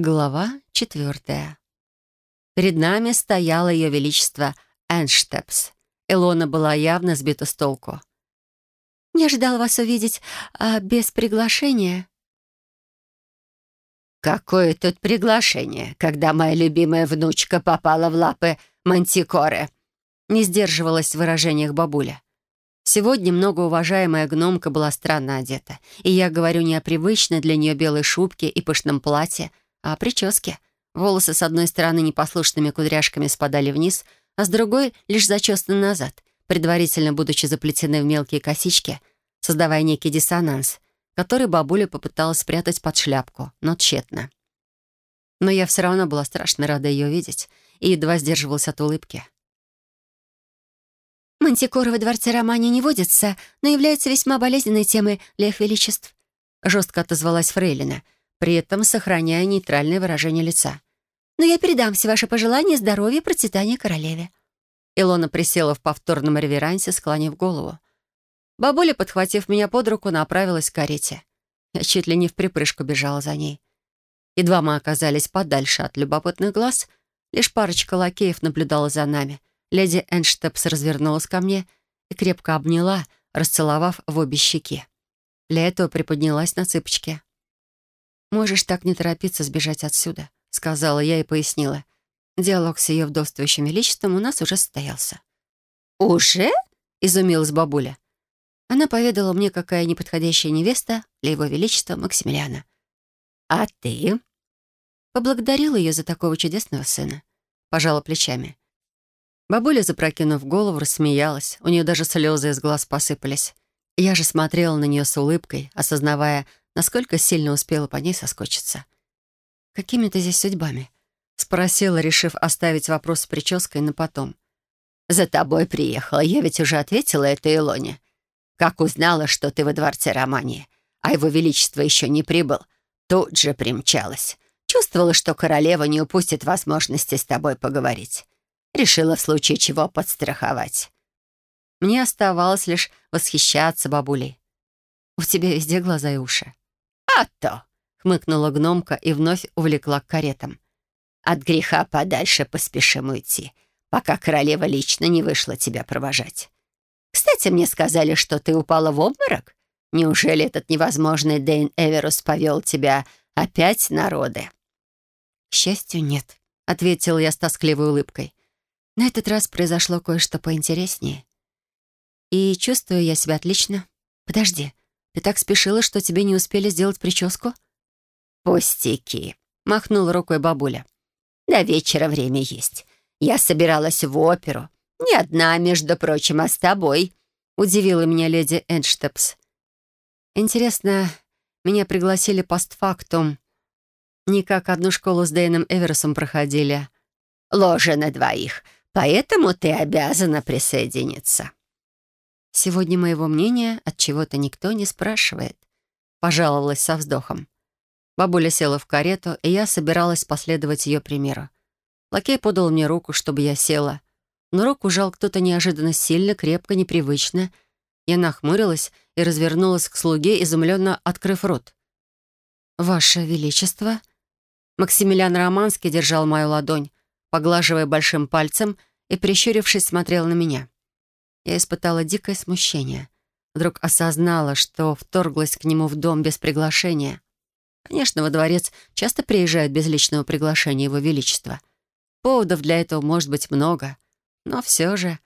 Глава четвертая. Перед нами стояло Ее Величество Энштепс. Илона была явно сбита с толку. «Не ожидала вас увидеть, а без приглашения?» «Какое тут приглашение, когда моя любимая внучка попала в лапы мантикоры?» Не сдерживалась в выражениях бабуля. Сегодня многоуважаемая гномка была странно одета, и я говорю не о привычной для нее белой шубке и пышном платье, а о прическе. Волосы с одной стороны непослушными кудряшками спадали вниз, а с другой лишь зачесаны назад, предварительно будучи заплетены в мелкие косички, создавая некий диссонанс, который бабуля попыталась спрятать под шляпку, но тщетно. Но я все равно была страшно рада ее видеть и едва сдерживалась от улыбки. «Мантикоры во дворце Романи не водятся, но являются весьма болезненной темой для их величеств», жестко отозвалась Фрейлина, при этом сохраняя нейтральное выражение лица. «Но я передам все ваши пожелания здоровья и процветания королеве». Илона присела в повторном реверансе, склонив голову. Бабуля, подхватив меня под руку, направилась к карете. Я чуть ли не в припрыжку бежала за ней. Едва мы оказались подальше от любопытных глаз, лишь парочка лакеев наблюдала за нами — Леди Энштепс развернулась ко мне и крепко обняла, расцеловав в обе щеки. Для этого приподнялась на цыпочки. «Можешь так не торопиться сбежать отсюда», — сказала я и пояснила. Диалог с ее вдовствующим величеством у нас уже состоялся. «Уже?» — изумилась бабуля. Она поведала мне, какая неподходящая невеста для его величества Максимилиана. «А ты?» Поблагодарила ее за такого чудесного сына. Пожала плечами. Бабуля, запрокинув голову, рассмеялась. У нее даже слезы из глаз посыпались. Я же смотрела на нее с улыбкой, осознавая, насколько сильно успела по ней соскочиться. «Какими-то здесь судьбами?» — спросила, решив оставить вопрос с прической на потом. «За тобой приехала. Я ведь уже ответила это Илоне. Как узнала, что ты во дворце Романии, а его величество еще не прибыл, тут же примчалась. Чувствовала, что королева не упустит возможности с тобой поговорить. Решила в случае чего подстраховать. Мне оставалось лишь восхищаться бабулей. «У тебя везде глаза и уши». «А то!» — хмыкнула гномка и вновь увлекла к каретам. «От греха подальше поспешим уйти, пока королева лично не вышла тебя провожать. Кстати, мне сказали, что ты упала в обморок. Неужели этот невозможный Дейн Эверус повел тебя опять на роды?» «К счастью, нет», — ответила я с тоскливой улыбкой. На этот раз произошло кое-что поинтереснее. И чувствую я себя отлично. Подожди, ты так спешила, что тебе не успели сделать прическу? «Пустяки», — махнула рукой бабуля. «До вечера время есть. Я собиралась в оперу. Не одна, между прочим, а с тобой», — удивила меня леди Энштепс. «Интересно, меня пригласили постфактум. Не как одну школу с Дэйном Эверсом проходили». «Ложа на двоих поэтому ты обязана присоединиться». «Сегодня моего мнения от чего-то никто не спрашивает», — пожаловалась со вздохом. Бабуля села в карету, и я собиралась последовать ее примеру. Лакей подал мне руку, чтобы я села. Но руку жал кто-то неожиданно сильно, крепко, непривычно. Я нахмурилась и развернулась к слуге, изумленно открыв рот. «Ваше Величество!» Максимилиан Романский держал мою ладонь, поглаживая большим пальцем и, прищурившись, смотрел на меня. Я испытала дикое смущение. Вдруг осознала, что вторглась к нему в дом без приглашения. Конечно, во дворец часто приезжают без личного приглашения его величества. Поводов для этого может быть много, но все же...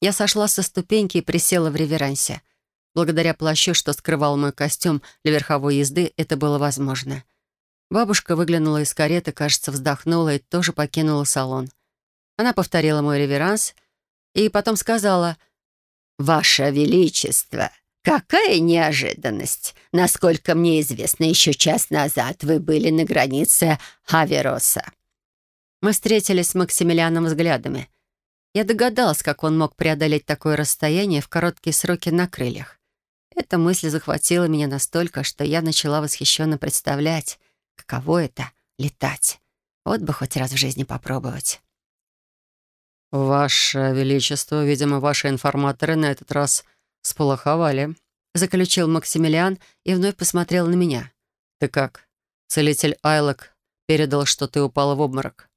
Я сошла со ступеньки и присела в реверансе. Благодаря плащу, что скрывал мой костюм для верховой езды, это было возможно. Бабушка выглянула из кареты, кажется, вздохнула и тоже покинула салон. Она повторила мой реверанс и потом сказала «Ваше Величество, какая неожиданность! Насколько мне известно, еще час назад вы были на границе Авероса». Мы встретились с Максимилианом взглядами. Я догадалась, как он мог преодолеть такое расстояние в короткие сроки на крыльях. Эта мысль захватила меня настолько, что я начала восхищенно представлять, каково это — летать. Вот бы хоть раз в жизни попробовать. «Ваше Величество, видимо, ваши информаторы на этот раз сполоховали», заключил Максимилиан и вновь посмотрел на меня. «Ты как? Целитель Айлок передал, что ты упала в обморок».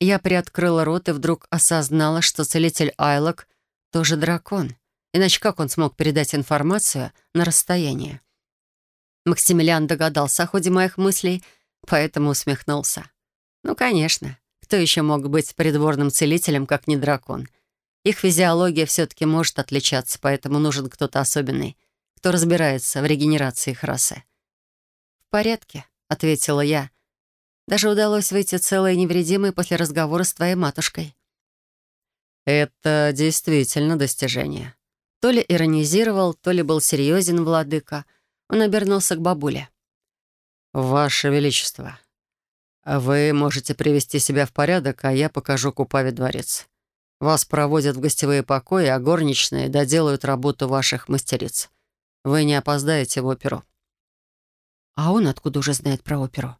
Я приоткрыла рот и вдруг осознала, что целитель Айлок тоже дракон. Иначе как он смог передать информацию на расстояние? Максимилиан догадался о ходе моих мыслей, поэтому усмехнулся. Ну, конечно. Кто еще мог быть придворным целителем, как не дракон? Их физиология все-таки может отличаться, поэтому нужен кто-то особенный, кто разбирается в регенерации их расы. «В порядке», — ответила я. «Даже удалось выйти целой и невредимой после разговора с твоей матушкой». «Это действительно достижение». То ли иронизировал, то ли был серьезен владыка. Он обернулся к бабуле. «Ваше Величество, вы можете привести себя в порядок, а я покажу Купаве дворец. Вас проводят в гостевые покои, а горничные доделают работу ваших мастериц. Вы не опоздаете в оперу». «А он откуда уже знает про оперу?»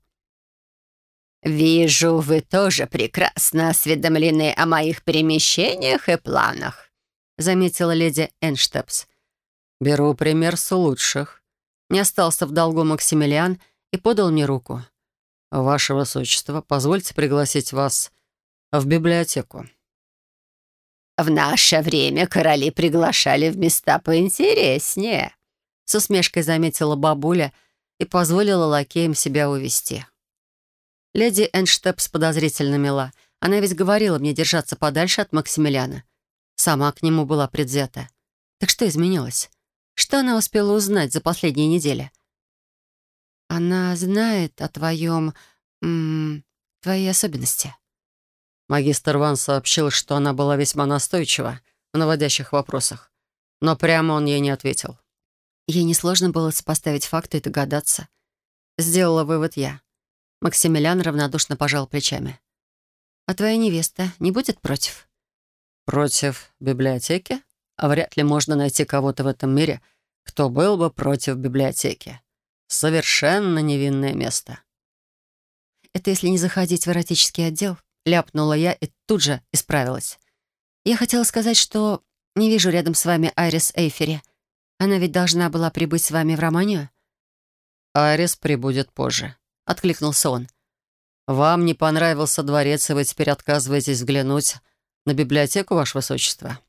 «Вижу, вы тоже прекрасно осведомлены о моих перемещениях и планах», заметила леди Энштепс. «Беру пример с лучших». Не остался в долгу Максимилиан и подал мне руку. «Ваше Высочество, позвольте пригласить вас в библиотеку». «В наше время короли приглашали в места поинтереснее», с усмешкой заметила бабуля и позволила лакеям себя увести. Леди Энштепс подозрительно мила. Она ведь говорила мне держаться подальше от Максимилиана. Сама к нему была предвзята. Так что изменилось? Что она успела узнать за последние недели? Она знает о твоем... М -м, твоей особенности. Магистр Ван сообщил, что она была весьма настойчива в наводящих вопросах. Но прямо он ей не ответил. Ей несложно было сопоставить факты и догадаться. Сделала вывод я. Максимилиан равнодушно пожал плечами. «А твоя невеста не будет против?» «Против библиотеки? А вряд ли можно найти кого-то в этом мире, кто был бы против библиотеки. Совершенно невинное место». «Это если не заходить в эротический отдел?» Ляпнула я и тут же исправилась. «Я хотела сказать, что не вижу рядом с вами Айрис Эйфери. Она ведь должна была прибыть с вами в Романию?» «Айрис прибудет позже», — откликнулся он. «Вам не понравился дворец, и вы теперь отказываетесь взглянуть на библиотеку, Ваше Высочество?»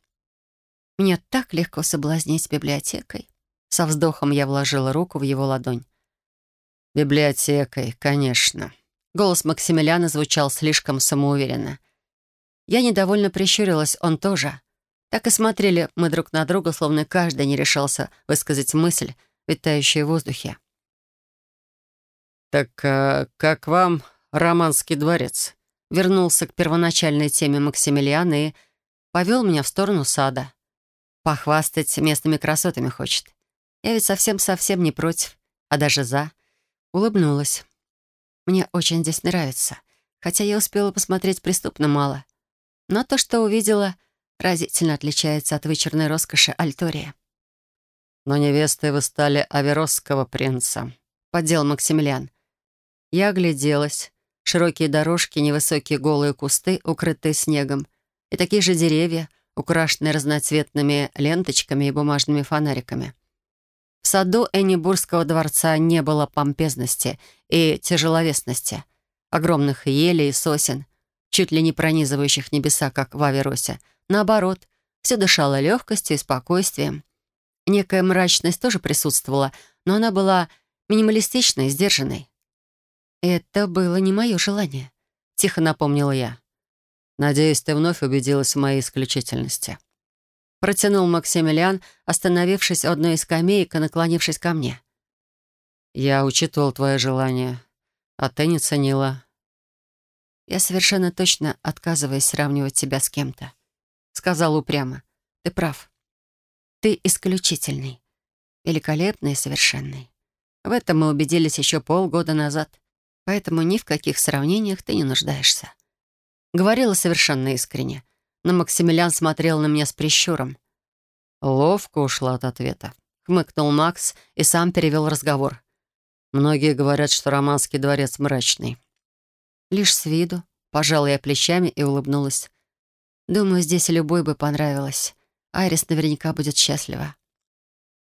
«Меня так легко соблазнить библиотекой». Со вздохом я вложила руку в его ладонь. «Библиотекой, конечно». Голос Максимилиана звучал слишком самоуверенно. Я недовольно прищурилась, он тоже. Так и смотрели мы друг на друга, словно каждый не решался высказать мысль, витающая в воздухе. «Так а, как вам Романский дворец?» Вернулся к первоначальной теме Максимилиан и повел меня в сторону сада. Похвастать местными красотами хочет. Я ведь совсем-совсем не против, а даже за. Улыбнулась. Мне очень здесь нравится, хотя я успела посмотреть преступно мало. Но то, что увидела, разительно отличается от вычурной роскоши Альтория. «Но невестой вы стали Аверосского принца», — поддел Максимилиан. Я огляделась. Широкие дорожки, невысокие голые кусты, укрытые снегом, и такие же деревья, украшенные разноцветными ленточками и бумажными фонариками. В саду Эннибургского дворца не было помпезности и тяжеловесности, огромных елей и сосен, чуть ли не пронизывающих небеса, как в Аверосе. Наоборот, все дышало легкостью и спокойствием. Некая мрачность тоже присутствовала, но она была минималистичной, сдержанной. «Это было не мое желание», — тихо напомнила я. «Надеюсь, ты вновь убедилась в моей исключительности». Протянул Максимилиан, остановившись у одной из скамеек и наклонившись ко мне. «Я учитывал твое желание, а ты не ценила». «Я совершенно точно отказываюсь сравнивать тебя с кем-то», — сказал упрямо. «Ты прав. Ты исключительный, великолепный и совершенный. В этом мы убедились еще полгода назад поэтому ни в каких сравнениях ты не нуждаешься». Говорила совершенно искренне, но Максимилиан смотрел на меня с прищуром. Ловко ушла от ответа. Хмыкнул Макс и сам перевел разговор. «Многие говорят, что романский дворец мрачный». Лишь с виду. Пожала я плечами и улыбнулась. Думаю, здесь любой бы понравилось. Айрис наверняка будет счастлива.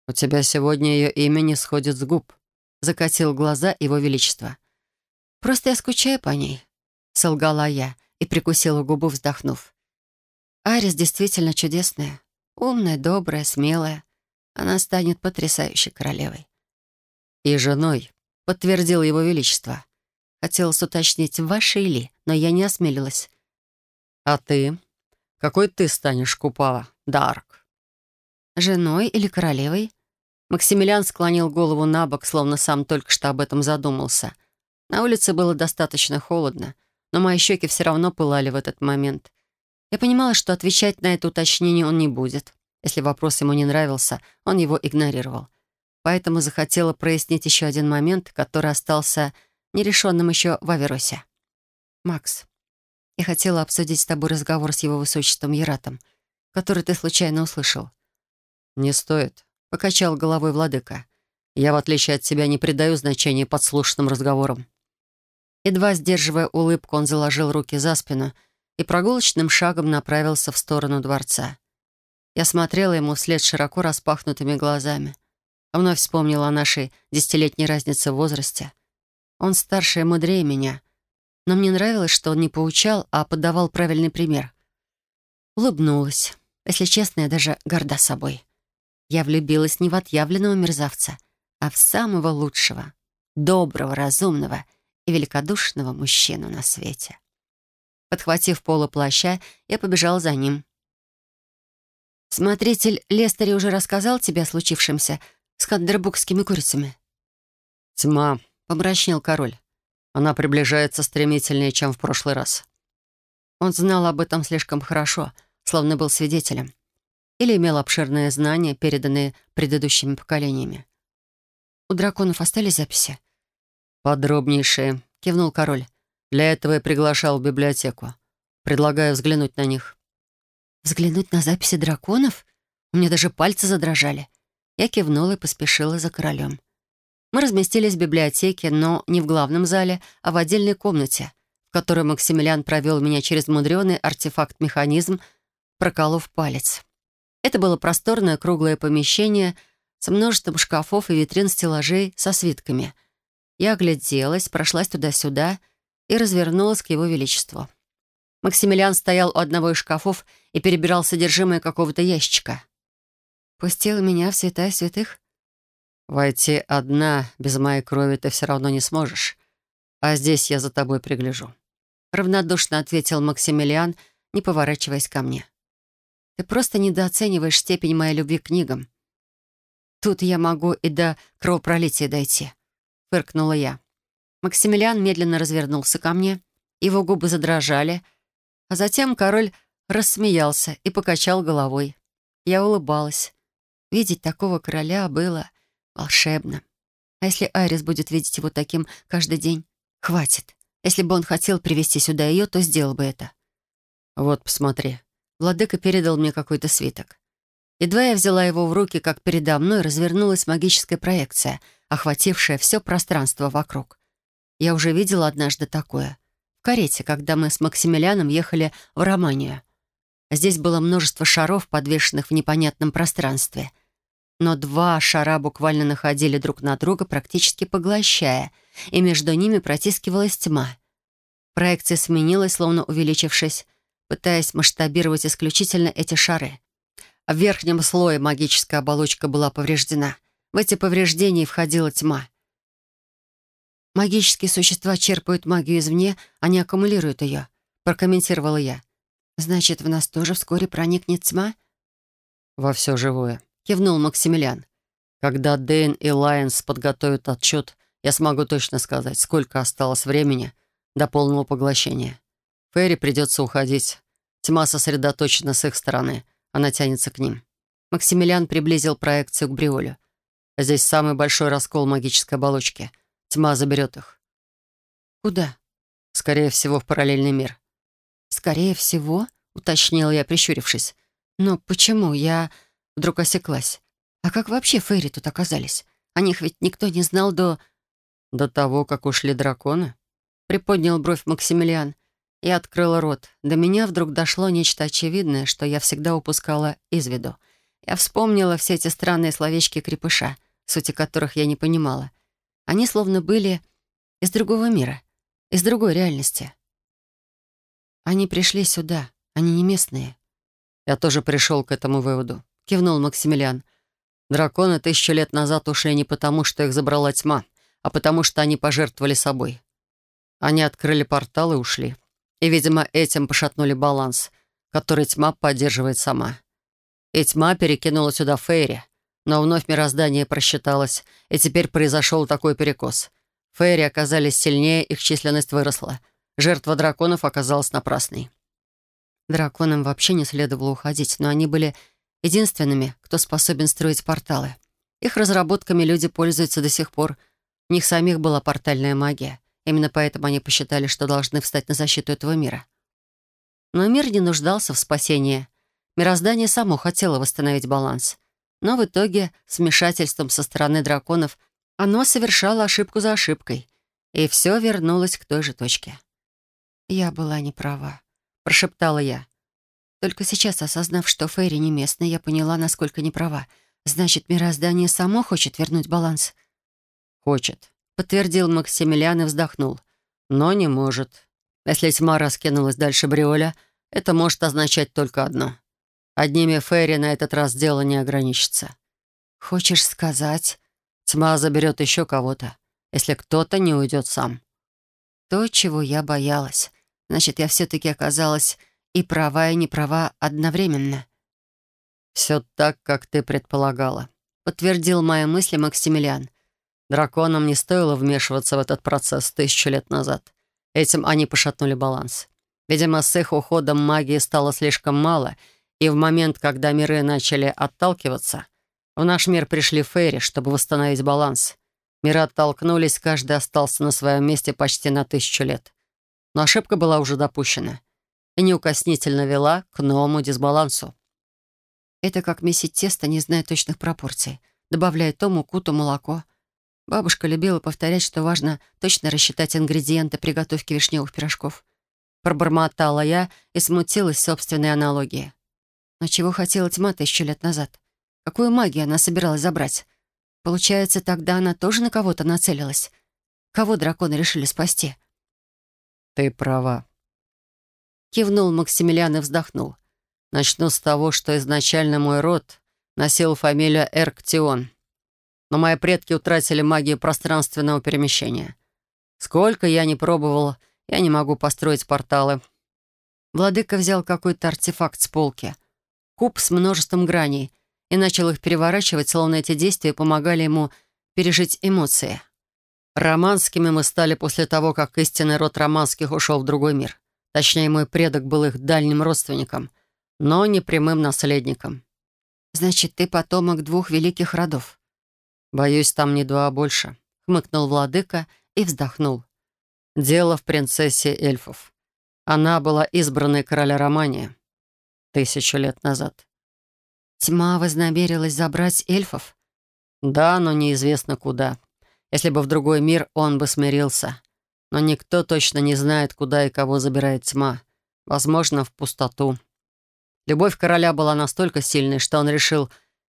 «У тебя сегодня ее имя не сходит с губ», — закатил глаза его величество. «Просто я скучаю по ней», — солгала я и прикусила губу, вздохнув. «Арис действительно чудесная, умная, добрая, смелая. Она станет потрясающей королевой». «И женой», — подтвердил его величество. Хотелось уточнить, вашей ли, но я не осмелилась. «А ты? Какой ты станешь, Купава, Дарк?» «Женой или королевой?» Максимилиан склонил голову на бок, словно сам только что об этом задумался. На улице было достаточно холодно, но мои щеки все равно пылали в этот момент. Я понимала, что отвечать на это уточнение он не будет. Если вопрос ему не нравился, он его игнорировал. Поэтому захотела прояснить еще один момент, который остался нерешенным еще в Аверосе. «Макс, я хотела обсудить с тобой разговор с его высочеством Ератом, который ты случайно услышал». «Не стоит», — покачал головой владыка. «Я, в отличие от тебя, не придаю значения подслушанным разговорам». Едва сдерживая улыбку, он заложил руки за спину и прогулочным шагом направился в сторону дворца. Я смотрела ему вслед широко распахнутыми глазами. А вновь вспомнила о нашей десятилетней разнице в возрасте. Он старше и мудрее меня, но мне нравилось, что он не поучал, а подавал правильный пример. Улыбнулась. Если честно, я даже горда собой. Я влюбилась не в отъявленного мерзавца, а в самого лучшего, доброго, разумного и великодушного мужчину на свете. Подхватив полу плаща, я побежала за ним. «Смотритель Лестери уже рассказал тебе о случившемся с хандербукскими курицами?» «Тьма», — помрачнел король. «Она приближается стремительнее, чем в прошлый раз». Он знал об этом слишком хорошо, словно был свидетелем или имел обширные знания, переданные предыдущими поколениями. «У драконов остались записи?» «Подробнейшие», — кивнул король. «Для этого я приглашал в библиотеку. Предлагаю взглянуть на них». «Взглянуть на записи драконов? У меня даже пальцы задрожали». Я кивнула и поспешила за королем. Мы разместились в библиотеке, но не в главном зале, а в отдельной комнате, в которой Максимилиан провел меня через мудреный артефакт-механизм, проколов палец. Это было просторное круглое помещение со множеством шкафов и витрин стеллажей со свитками. Я огляделась, прошлась туда-сюда и развернулась к его величеству. Максимилиан стоял у одного из шкафов и перебирал содержимое какого-то ящика. «Пустил меня в святая святых?» «Войти одна, без моей крови ты все равно не сможешь. А здесь я за тобой пригляжу», — равнодушно ответил Максимилиан, не поворачиваясь ко мне. Ты просто недооцениваешь степень моей любви к книгам. Тут я могу и до кровопролития дойти», — фыркнула я. Максимилиан медленно развернулся ко мне, его губы задрожали, а затем король рассмеялся и покачал головой. Я улыбалась. Видеть такого короля было волшебно. А если Айрис будет видеть его таким каждый день? Хватит. Если бы он хотел привести сюда ее, то сделал бы это. «Вот, посмотри», Владыка передал мне какой-то свиток. Едва я взяла его в руки, как передо мной развернулась магическая проекция, охватившая все пространство вокруг. Я уже видела однажды такое. В карете, когда мы с Максимилианом ехали в Романию. Здесь было множество шаров, подвешенных в непонятном пространстве. Но два шара буквально находили друг на друга, практически поглощая, и между ними протискивалась тьма. Проекция сменилась, словно увеличившись, пытаясь масштабировать исключительно эти шары. В верхнем слое магическая оболочка была повреждена. В эти повреждения входила тьма. «Магические существа черпают магию извне, а не аккумулируют ее», — прокомментировала я. «Значит, в нас тоже вскоре проникнет тьма?» «Во все живое», — кивнул Максимилиан. «Когда Дэйн и Лайенс подготовят отчет, я смогу точно сказать, сколько осталось времени до полного поглощения. Ферри придется уходить. Тьма сосредоточена с их стороны. Она тянется к ним. Максимилиан приблизил проекцию к Бриолю. Здесь самый большой раскол магической оболочки. Тьма заберет их. «Куда?» «Скорее всего, в параллельный мир». «Скорее всего?» — уточнила я, прищурившись. «Но почему? Я вдруг осеклась. А как вообще Фейри тут оказались? О них ведь никто не знал до...» «До того, как ушли драконы?» — приподнял бровь Максимилиан. Я открыла рот. До меня вдруг дошло нечто очевидное, что я всегда упускала из виду. Я вспомнила все эти странные словечки крепыша, сути которых я не понимала. Они словно были из другого мира. из другой реальности. Они пришли сюда, они не местные. Я тоже пришел к этому выводу, кивнул Максимилиан. Драконы тысячу лет назад ушли не потому, что их забрала тьма, а потому что они пожертвовали собой. Они открыли портал и ушли. И, видимо, этим пошатнули баланс, который тьма поддерживает сама. И тьма перекинула сюда Фейри, но вновь мироздание просчиталось, и теперь произошел такой перекос. Фейри оказались сильнее, их численность выросла. Жертва драконов оказалась напрасной. Драконам вообще не следовало уходить, но они были единственными, кто способен строить порталы. Их разработками люди пользуются до сих пор. У них самих была портальная магия. Именно поэтому они посчитали, что должны встать на защиту этого мира. Но мир не нуждался в спасении. Мироздание само хотело восстановить баланс. Но в итоге, с вмешательством со стороны драконов, оно совершало ошибку за ошибкой. И все вернулось к той же точке. «Я была не права», — прошептала я. Только сейчас, осознав, что Фейри не местный, я поняла, насколько не права. Значит, мироздание само хочет вернуть баланс. «Хочет», — подтвердил Максимилиан и вздохнул. «Но не может. Если тьма раскинулась дальше Бриоля, это может означать только одно. Одними Фейри на этот раз дело не ограничится. «Хочешь сказать?» Тьма заберет еще кого-то, если кто-то не уйдет сам. То, чего я боялась. Значит, я все-таки оказалась и права, и не права одновременно. «Все так, как ты предполагала», — подтвердил мои мысли Максимилиан. «Драконам не стоило вмешиваться в этот процесс тысячу лет назад. Этим они пошатнули баланс. Видимо, с их уходом магии стало слишком мало, и в момент, когда миры начали отталкиваться, в наш мир пришли фейри, чтобы восстановить баланс. Миры оттолкнулись, каждый остался на своем месте почти на тысячу лет. Но ошибка была уже допущена и неукоснительно вела к новому дисбалансу. Это как месить тесто, не зная точных пропорций. Добавляя то муку, то молоко. Бабушка любила повторять, что важно точно рассчитать ингредиенты приготовки вишневых пирожков. Пробормотала я и смутилась собственной аналогии. Но чего хотела тьма тысячу лет назад? Какую магию она собиралась забрать? Получается, тогда она тоже на кого-то нацелилась? Кого драконы решили спасти? «Ты права», — кивнул Максимилиан и вздохнул. «Начну с того, что изначально мой род носил фамилию Эрктион. Но мои предки утратили магию пространственного перемещения. Сколько я не пробовал, я не могу построить порталы». Владыка взял какой-то артефакт с полки. Куб с множеством граней — и начал их переворачивать, словно эти действия помогали ему пережить эмоции. Романскими мы стали после того, как истинный род романских ушел в другой мир. Точнее, мой предок был их дальним родственником, но не прямым наследником. «Значит, ты потомок двух великих родов?» «Боюсь, там не два, а больше», — хмыкнул владыка и вздохнул. «Дело в принцессе эльфов. Она была избранной короля Романии тысячу лет назад. Тьма вознамерилась забрать эльфов? Да, но неизвестно куда. Если бы в другой мир, он бы смирился. Но никто точно не знает, куда и кого забирает тьма. Возможно, в пустоту. Любовь короля была настолько сильной, что он решил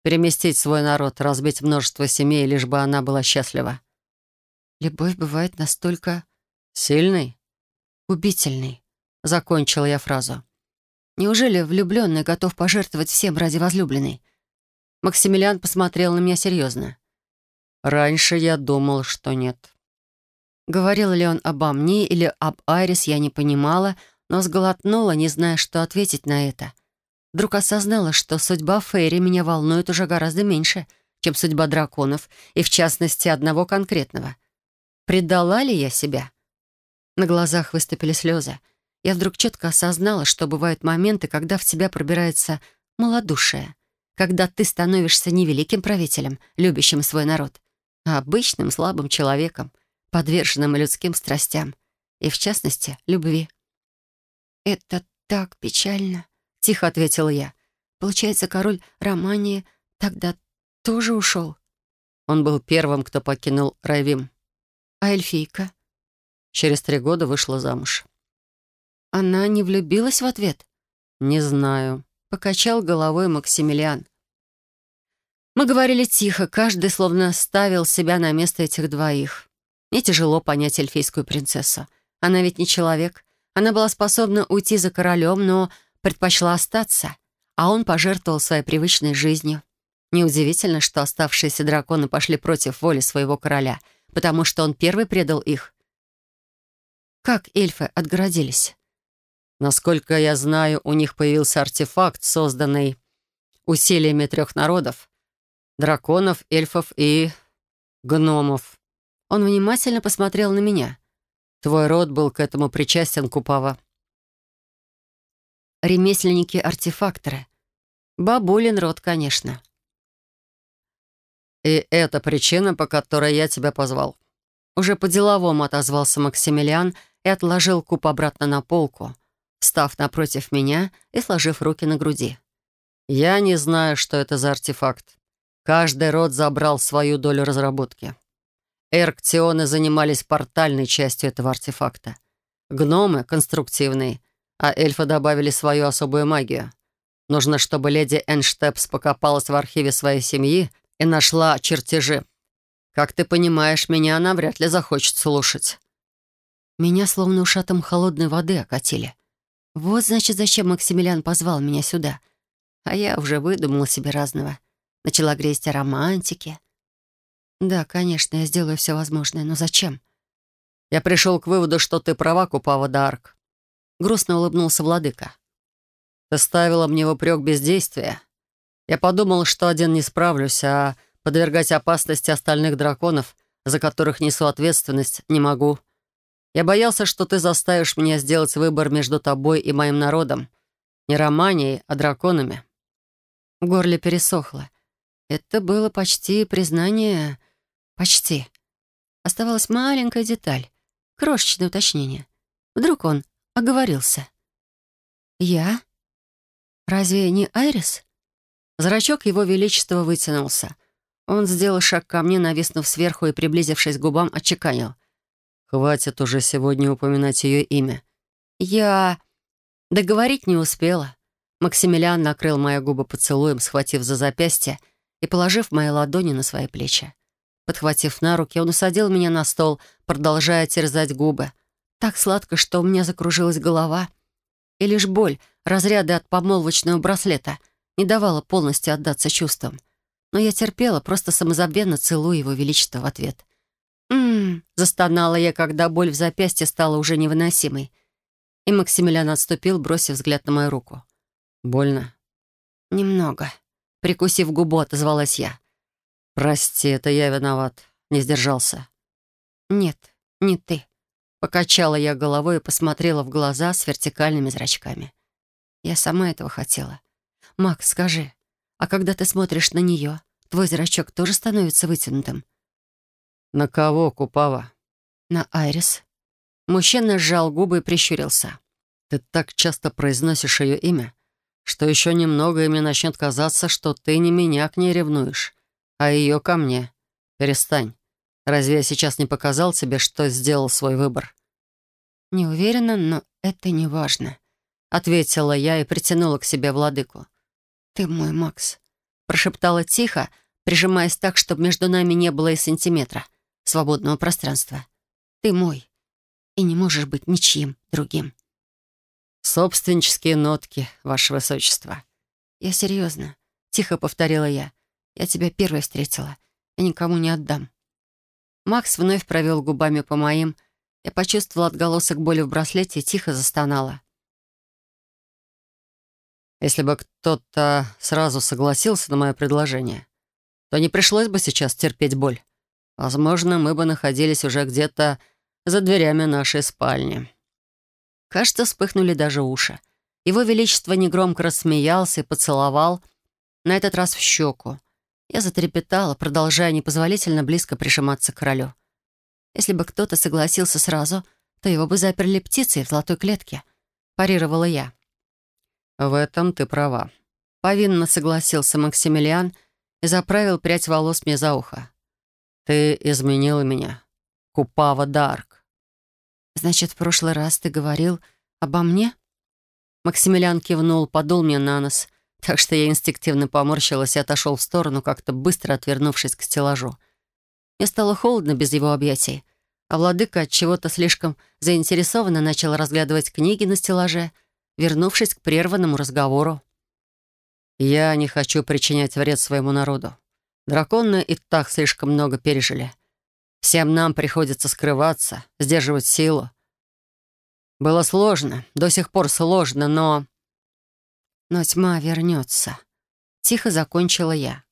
переместить свой народ, разбить множество семей, лишь бы она была счастлива. Любовь бывает настолько... Сильной? Убительной. Закончила я фразу. Неужели влюбленный готов пожертвовать всем ради возлюбленной? Максимилиан посмотрел на меня серьезно. «Раньше я думал, что нет». Говорил ли он обо мне или об Айрис, я не понимала, но сглотнула, не зная, что ответить на это. Вдруг осознала, что судьба Фейри меня волнует уже гораздо меньше, чем судьба драконов, и в частности одного конкретного. Предала ли я себя? На глазах выступили слезы я вдруг четко осознала, что бывают моменты, когда в тебя пробирается малодушие, когда ты становишься не великим правителем, любящим свой народ, а обычным слабым человеком, подверженным людским страстям, и, в частности, любви. «Это так печально», — тихо ответила я. «Получается, король Романии тогда тоже ушел?» Он был первым, кто покинул Райвим. А эльфийка? Через три года вышла замуж. Она не влюбилась в ответ? «Не знаю», — покачал головой Максимилиан. Мы говорили тихо, каждый словно ставил себя на место этих двоих. Мне тяжело понять эльфийскую принцессу. Она ведь не человек. Она была способна уйти за королем, но предпочла остаться, а он пожертвовал своей привычной жизнью. Неудивительно, что оставшиеся драконы пошли против воли своего короля, потому что он первый предал их. Как эльфы отгородились? Насколько я знаю, у них появился артефакт, созданный усилиями трех народов — драконов, эльфов и гномов. Он внимательно посмотрел на меня. Твой род был к этому причастен, Купава. Ремесленники-артефакторы. Бабулин род, конечно. И это причина, по которой я тебя позвал. Уже по-деловому отозвался Максимилиан и отложил куб обратно на полку, встав напротив меня и сложив руки на груди. «Я не знаю, что это за артефакт. Каждый род забрал свою долю разработки. Эрктионы занимались портальной частью этого артефакта. Гномы — конструктивной, а эльфы добавили свою особую магию. Нужно, чтобы леди Энштепс покопалась в архиве своей семьи и нашла чертежи. Как ты понимаешь, меня она вряд ли захочет слушать. Меня словно ушатом холодной воды окатили. Вот, значит, зачем Максимилиан позвал меня сюда. А я уже выдумала себе разного. Начала грезить о романтике. Да, конечно, я сделаю все возможное, но зачем? Я пришел к выводу, что ты права, Купава Дарк. Грустно улыбнулся владыка. Ты ставила мне в упрек бездействия. Я подумал, что один не справлюсь, а подвергать опасности остальных драконов, за которых несу ответственность, не могу. Я боялся, что ты заставишь меня сделать выбор между тобой и моим народом. Не Романией, а драконами». В горле пересохло. Это было почти признание... Почти. Оставалась маленькая деталь. Крошечное уточнение. Вдруг он оговорился. «Я? Разве не Айрис?» Зрачок его величества вытянулся. Он сделал шаг ко мне, нависнув сверху и, приблизившись к губам, отчеканил. «Хватит уже сегодня упоминать ее имя». «Я...» Договорить не успела. Максимилиан накрыл мои губы поцелуем, схватив за запястье и положив мои ладони на свои плечи. Подхватив на руки, он усадил меня на стол, продолжая терзать губы. Так сладко, что у меня закружилась голова. И лишь боль, разряды от помолвочного браслета, не давала полностью отдаться чувствам. Но я терпела, просто самозабвенно целуя его величество в ответ. «М-м-м», застонала я, когда боль в запястье стала уже невыносимой. И Максимилиан отступил, бросив взгляд на мою руку. «Больно?» «Немного». Прикусив губу, отозвалась я. «Прости, это я виноват. Не сдержался». «Нет, не ты». Покачала я головой и посмотрела в глаза с вертикальными зрачками. Я сама этого хотела. «Макс, скажи, а когда ты смотришь на нее, твой зрачок тоже становится вытянутым?» «На кого, Купава?» «На Айрис». Мужчина сжал губы и прищурился. «Ты так часто произносишь ее имя, что еще немного и мне начнет казаться, что ты не меня к ней ревнуешь, а ее ко мне. Перестань. Разве я сейчас не показал тебе, что сделал свой выбор?» «Не уверена, но это не важно», — ответила я и притянула к себе владыку. «Ты мой Макс», — прошептала тихо, прижимаясь так, чтобы между нами не было и сантиметра свободного пространства. «Ты мой, и не можешь быть ничьим другим». «Собственнические нотки, Ваше Высочество». «Я серьезно», — тихо повторила я. «Я тебя первой встретила. Я никому не отдам». Макс вновь провел губами по моим. Я почувствовала отголосок боли в браслете и тихо застонала. Если бы кто-то сразу согласился на мое предложение, то не пришлось бы сейчас терпеть боль. Возможно, мы бы находились уже где-то за дверями нашей спальни. Кажется, вспыхнули даже уши. Его Величество негромко рассмеялся и поцеловал, на этот раз в щеку. Я затрепетала, продолжая непозволительно близко прижиматься к королю. Если бы кто-то согласился сразу, то его бы заперли птицей в золотой клетке. Парировала я. «В этом ты права», — повинно согласился Максимилиан и заправил прядь волос мне за ухо. «Ты изменила меня. Купава Дарк». «Значит, в прошлый раз ты говорил обо мне?» Максимилиан кивнул, подул мне на нос, так что я инстинктивно поморщилась и отошел в сторону, как-то быстро отвернувшись к стеллажу. Мне стало холодно без его объятий. а владыка от чего-то слишком заинтересованно начал разглядывать книги на стеллаже, вернувшись к прерванному разговору. «Я не хочу причинять вред своему народу. Драконы и так слишком много пережили. Всем нам приходится скрываться, сдерживать силу. Было сложно, до сих пор сложно, но... Но тьма вернется. Тихо закончила я.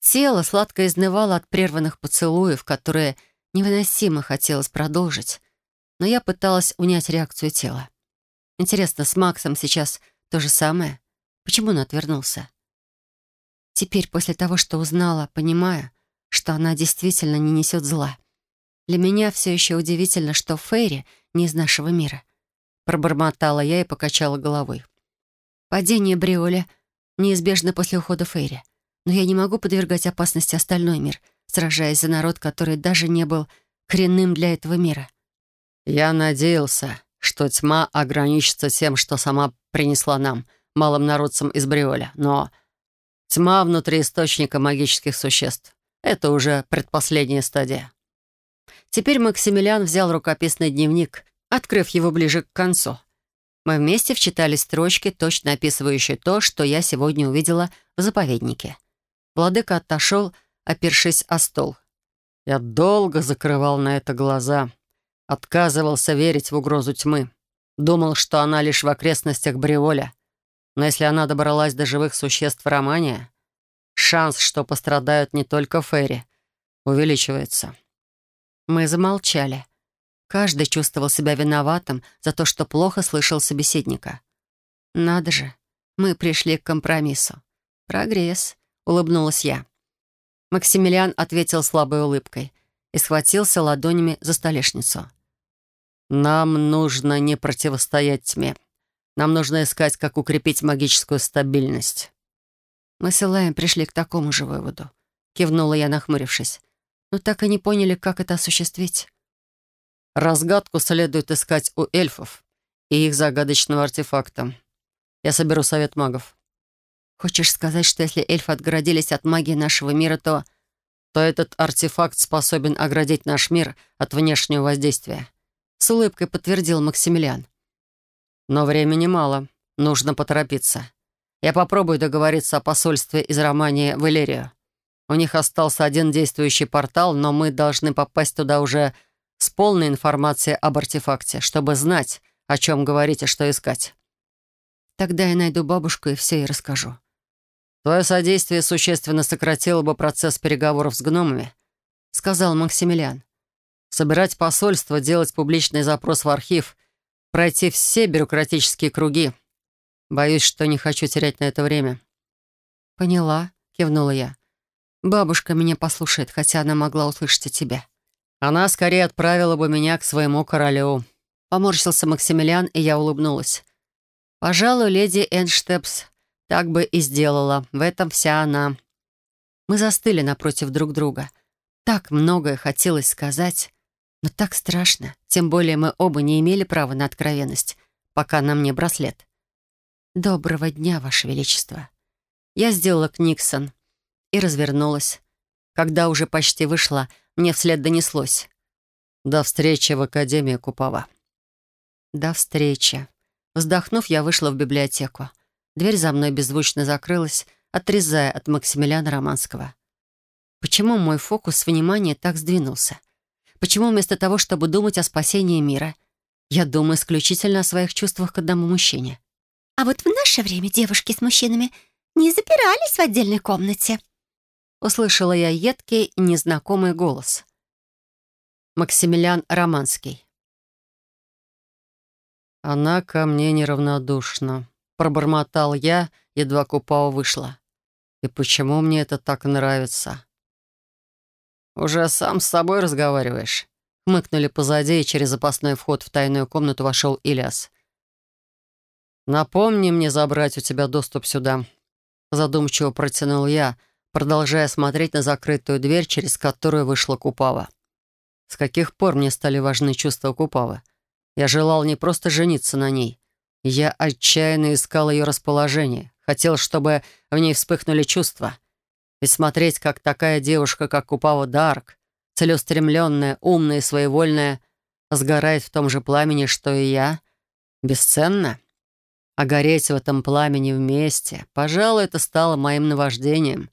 Тело сладко изнывало от прерванных поцелуев, которые невыносимо хотелось продолжить, но я пыталась унять реакцию тела. Интересно, с Максом сейчас то же самое? Почему он отвернулся? Теперь, после того, что узнала, понимаю, что она действительно не несет зла. Для меня все еще удивительно, что Фейри не из нашего мира. Пробормотала я и покачала головой. Падение Бриоля неизбежно после ухода Фейри. Но я не могу подвергать опасности остальной мир, сражаясь за народ, который даже не был коренным для этого мира. Я надеялся, что тьма ограничится тем, что сама принесла нам, малым народцам из Бриоля, но тьма внутри источника магических существ — это уже предпоследняя стадия. Теперь Максимилиан взял рукописный дневник, открыв его ближе к концу. Мы вместе вчитали строчки, точно описывающие то, что я сегодня увидела в заповеднике. Владыка отошел, опершись о стол. Я долго закрывал на это глаза, отказывался верить в угрозу тьмы. Думал, что она лишь в окрестностях Бриоля. Но если она добралась до живых существ в Романе, шанс, что пострадают не только Ферри, увеличивается. Мы замолчали. Каждый чувствовал себя виноватым за то, что плохо слышал собеседника. «Надо же, мы пришли к компромиссу. Прогресс», — улыбнулась я. Максимилиан ответил слабой улыбкой и схватился ладонями за столешницу. «Нам нужно не противостоять тьме. Нам нужно искать, как укрепить магическую стабильность». «Мы с Элаем пришли к такому же выводу», — кивнула я, нахмурившись но так и не поняли, как это осуществить. Разгадку следует искать у эльфов и их загадочного артефакта. Я соберу совет магов. Хочешь сказать, что если эльфы отгородились от магии нашего мира, то... То этот артефакт способен оградить наш мир от внешнего воздействия. С улыбкой подтвердил Максимилиан. Но времени мало. Нужно поторопиться. Я попробую договориться о посольстве из Романии в Элерию. У них остался один действующий портал, но мы должны попасть туда уже с полной информацией об артефакте, чтобы знать, о чем говорить и что искать. Тогда я найду бабушку и все ей расскажу. Твое содействие существенно сократило бы процесс переговоров с гномами, сказал Максимилиан. Собирать посольство, делать публичный запрос в архив, пройти все бюрократические круги. Боюсь, что не хочу терять на это время. «Поняла», — кивнула я. Бабушка меня послушает, хотя она могла услышать и тебя. Она скорее отправила бы меня к своему королю. Поморщился Максимилиан, и я улыбнулась. Пожалуй, леди Энштепс так бы и сделала. В этом вся она. Мы застыли напротив друг друга. Так многое хотелось сказать, но так страшно. Тем более мы оба не имели права на откровенность, пока на мне браслет. «Доброго дня, Ваше Величество». Я сделала Книксон, и развернулась. Когда уже почти вышла, мне вслед донеслось. «До встречи в Академии Купава». «До встречи». Вздохнув, я вышла в библиотеку. Дверь за мной беззвучно закрылась, отрезая от Максимилиана Романского. Почему мой фокус внимания так сдвинулся? Почему вместо того, чтобы думать о спасении мира, я думаю исключительно о своих чувствах к одному мужчине? А вот в наше время девушки с мужчинами не запирались в отдельной комнате, услышала я едкий незнакомый голос. Максимилиан Романский. «Она ко мне неравнодушна», — пробормотал я, едва Купао вышла. «И почему мне это так нравится?» «Уже сам с собой разговариваешь?» Хмыкнули позади, и через запасной вход в тайную комнату вошел Ильяс. «Напомни мне забрать у тебя доступ сюда», — задумчиво протянул я, продолжая смотреть на закрытую дверь, через которую вышла Купава. С каких пор мне стали важны чувства Купавы? Я желал не просто жениться на ней. Я отчаянно искал ее расположение, хотел, чтобы в ней вспыхнули чувства. И смотреть, как такая девушка, как Купава Дарк, целеустремленная, умная и своевольная, сгорает в том же пламени, что и я, бесценно. А гореть в этом пламени вместе, пожалуй, это стало моим наваждением.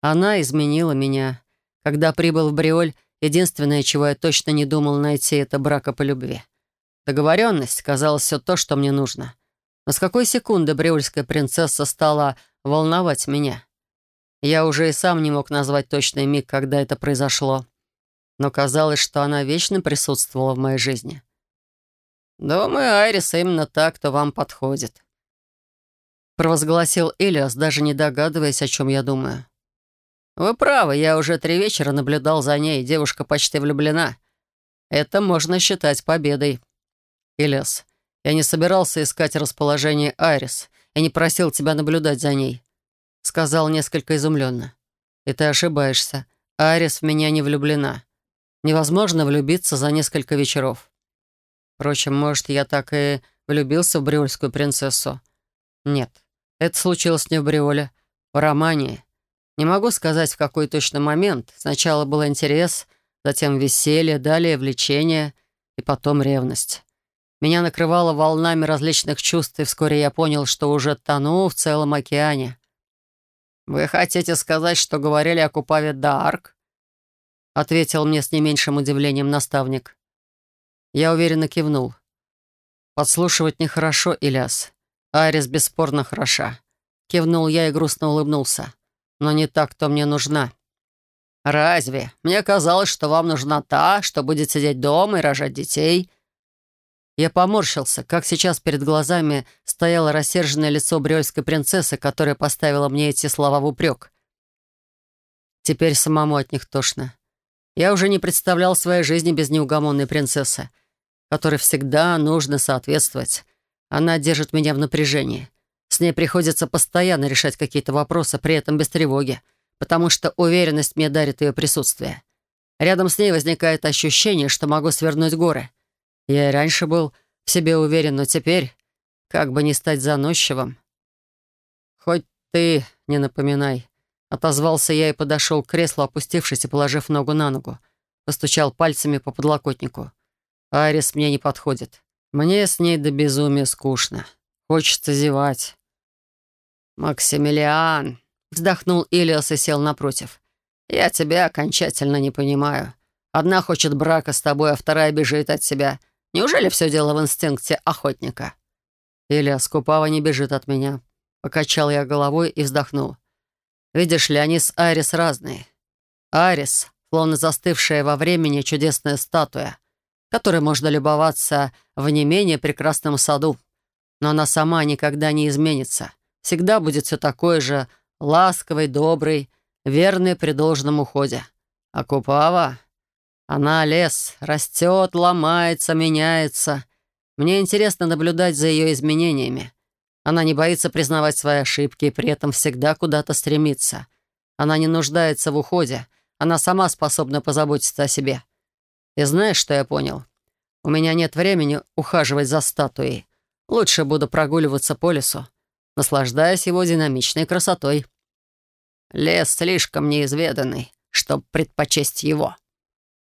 Она изменила меня. Когда прибыл в Бриоль, единственное, чего я точно не думал найти, это брака по любви. Договоренность казалось все то, что мне нужно. Но с какой секунды бриольская принцесса стала волновать меня? Я уже и сам не мог назвать точный миг, когда это произошло. Но казалось, что она вечно присутствовала в моей жизни. «Думаю, Айрис именно так, кто вам подходит», — провозгласил Элиас, даже не догадываясь, о чем я думаю. «Вы правы, я уже три вечера наблюдал за ней, девушка почти влюблена. Это можно считать победой». «Элиас, я не собирался искать расположение Айрис. Я не просил тебя наблюдать за ней», — сказал несколько изумленно. «И ты ошибаешься. Айрис в меня не влюблена. Невозможно влюбиться за несколько вечеров. Впрочем, может, я так и влюбился в бриольскую принцессу. Нет, это случилось не в Бриоле, в романе. Не могу сказать, в какой точно момент. Сначала был интерес, затем веселье, далее влечение и потом ревность. Меня накрывало волнами различных чувств, и вскоре я понял, что уже тону в целом океане. «Вы хотите сказать, что говорили о Купаве Д'Арк?» — ответил мне с не меньшим удивлением наставник. Я уверенно кивнул. «Подслушивать нехорошо, Иляс. Арис бесспорно хороша». Кивнул я и грустно улыбнулся. «Но не так, кто мне нужна». «Разве? Мне казалось, что вам нужна та, что будет сидеть дома и рожать детей». Я поморщился, как сейчас перед глазами стояло рассерженное лицо брёльской принцессы, которая поставила мне эти слова в упрек. Теперь самому от них тошно. Я уже не представлял своей жизни без неугомонной принцессы, которой всегда нужно соответствовать. Она держит меня в напряжении. С ней приходится постоянно решать какие-то вопросы, при этом без тревоги, потому что уверенность мне дарит ее присутствие. Рядом с ней возникает ощущение, что могу свернуть горы — я и раньше был в себе уверен, но теперь как бы не стать заносчивым. «Хоть ты не напоминай», — отозвался я и подошел к креслу, опустившись и положив ногу на ногу. Постучал пальцами по подлокотнику. «Арис мне не подходит. Мне с ней до безумия скучно. Хочется зевать». «Максимилиан», — вздохнул Илиас и сел напротив. «Я тебя окончательно не понимаю. Одна хочет брака с тобой, а вторая бежит от тебя. Неужели все дело в инстинкте охотника? Илья Скупава не бежит от меня. Покачал я головой и вздохнул. Видишь ли, они с Арис разные. Арис, словно застывшая во времени чудесная статуя, которой можно любоваться в не менее прекрасном саду. Но она сама никогда не изменится. Всегда будет все такой же ласковый, добрый, верный при должном уходе. А Купава она лес, растет, ломается, меняется. Мне интересно наблюдать за ее изменениями. Она не боится признавать свои ошибки и при этом всегда куда-то стремится. Она не нуждается в уходе. Она сама способна позаботиться о себе. И знаешь, что я понял? У меня нет времени ухаживать за статуей. Лучше буду прогуливаться по лесу, наслаждаясь его динамичной красотой. Лес слишком неизведанный, чтобы предпочесть его.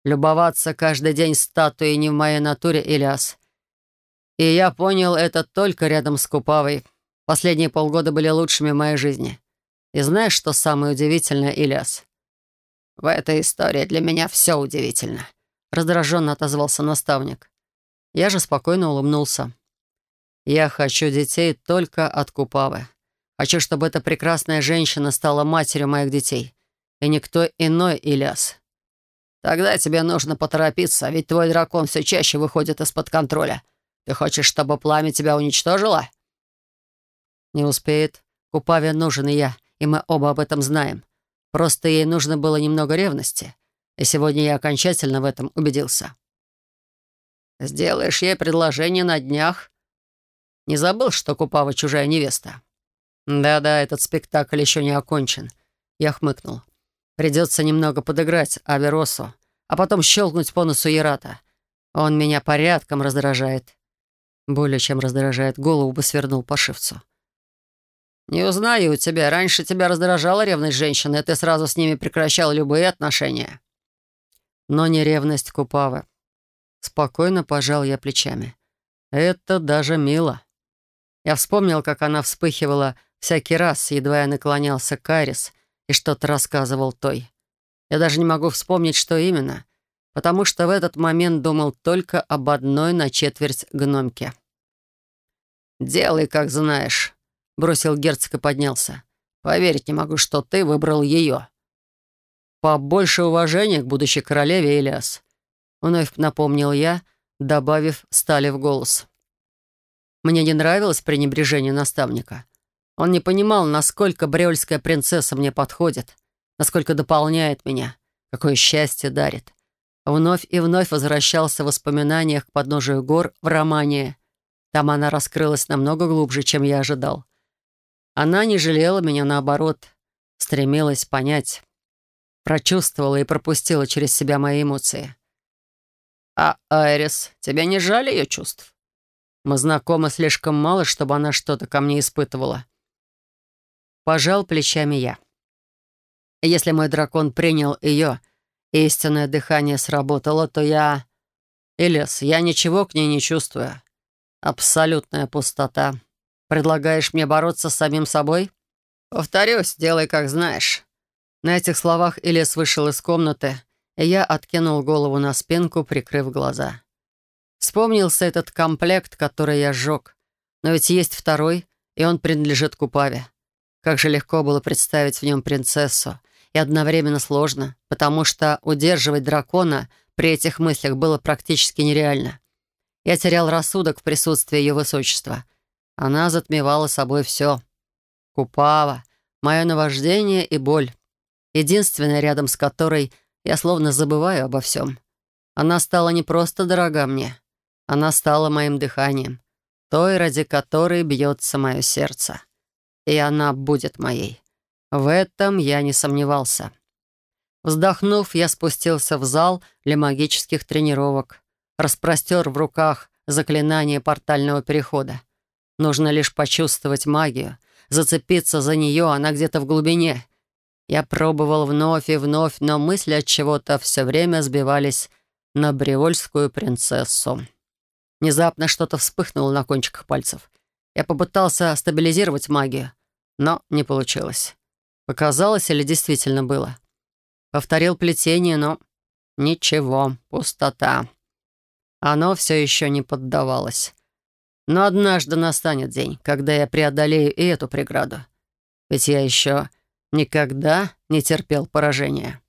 Любоваться каждый день статуей не в моей натуре, Илиас. И я понял это только рядом с Купавой. Последние полгода были лучшими в моей жизни. И знаешь, что самое удивительное, Илиас? В этой истории для меня все удивительно. Раздраженно отозвался наставник. Я же спокойно улыбнулся. Я хочу детей только от Купавы. Хочу, чтобы эта прекрасная женщина стала матерью моих детей. И никто иной, Илиас. Тогда тебе нужно поторопиться, ведь твой дракон все чаще выходит из-под контроля. Ты хочешь, чтобы пламя тебя уничтожило?» «Не успеет. Купаве нужен и я, и мы оба об этом знаем. Просто ей нужно было немного ревности, и сегодня я окончательно в этом убедился». «Сделаешь ей предложение на днях?» «Не забыл, что Купава чужая невеста?» «Да-да, этот спектакль еще не окончен», — я хмыкнул. Придется немного подыграть Аверосу, а потом щелкнуть по носу Ярата. Он меня порядком раздражает. Более чем раздражает, голову бы свернул пошивцу. «Не узнаю тебя. Раньше тебя раздражала ревность женщины, и ты сразу с ними прекращал любые отношения». но не ревность Купавы. Спокойно пожал я плечами. Это даже мило. Я вспомнил, как она вспыхивала всякий раз, едва я наклонялся к Айрис и что-то рассказывал той. Я даже не могу вспомнить, что именно, потому что в этот момент думал только об одной на четверть гномке. «Делай, как знаешь», — бросил герцог и поднялся. «Поверить не могу, что ты выбрал ее». «Побольше уважения к будущей королеве, Элиас», — вновь напомнил я, добавив стали в голос. Мне не нравилось пренебрежение наставника. Он не понимал, насколько бреольская принцесса мне подходит, насколько дополняет меня, какое счастье дарит. Вновь и вновь возвращался в воспоминаниях к подножию гор в романе. Там она раскрылась намного глубже, чем я ожидал. Она не жалела меня, наоборот, стремилась понять прочувствовала и пропустила через себя мои эмоции. «А Айрис, тебя не жаль ее чувств? Мы знакомы слишком мало, чтобы она что-то ко мне испытывала». Пожал плечами я. Если мой дракон принял ее, и истинное дыхание сработало, то я... Элис, я ничего к ней не чувствую. Абсолютная пустота. Предлагаешь мне бороться с самим собой? Повторюсь, делай как знаешь. На этих словах Элис вышел из комнаты, и я откинул голову на спинку, прикрыв глаза. Вспомнился этот комплект, который я сжег. Но ведь есть второй, и он принадлежит Купаве. Как же легко было представить в нем принцессу. И одновременно сложно, потому что удерживать дракона при этих мыслях было практически нереально. Я терял рассудок в присутствии ее высочества. Она затмевала собой все. Купава, мое наваждение и боль единственная, рядом с которой я словно забываю обо всем. Она стала не просто дорога мне, она стала моим дыханием, той, ради которой бьется мое сердце. И она будет моей. В этом я не сомневался. Вздохнув, я спустился в зал для магических тренировок, распростер в руках заклинание портального перехода. Нужно лишь почувствовать магию, зацепиться за нее, она где-то в глубине, я пробовал вновь и вновь, но мысли от чего-то все время сбивались на бривольскую принцессу. Внезапно что-то вспыхнуло на кончиках пальцев. Я попытался стабилизировать магию, но не получилось. Показалось или действительно было? Повторил плетение, но ничего, пустота. Оно все еще не поддавалось. Но однажды настанет день, когда я преодолею и эту преграду. Ведь я еще никогда не терпел поражения.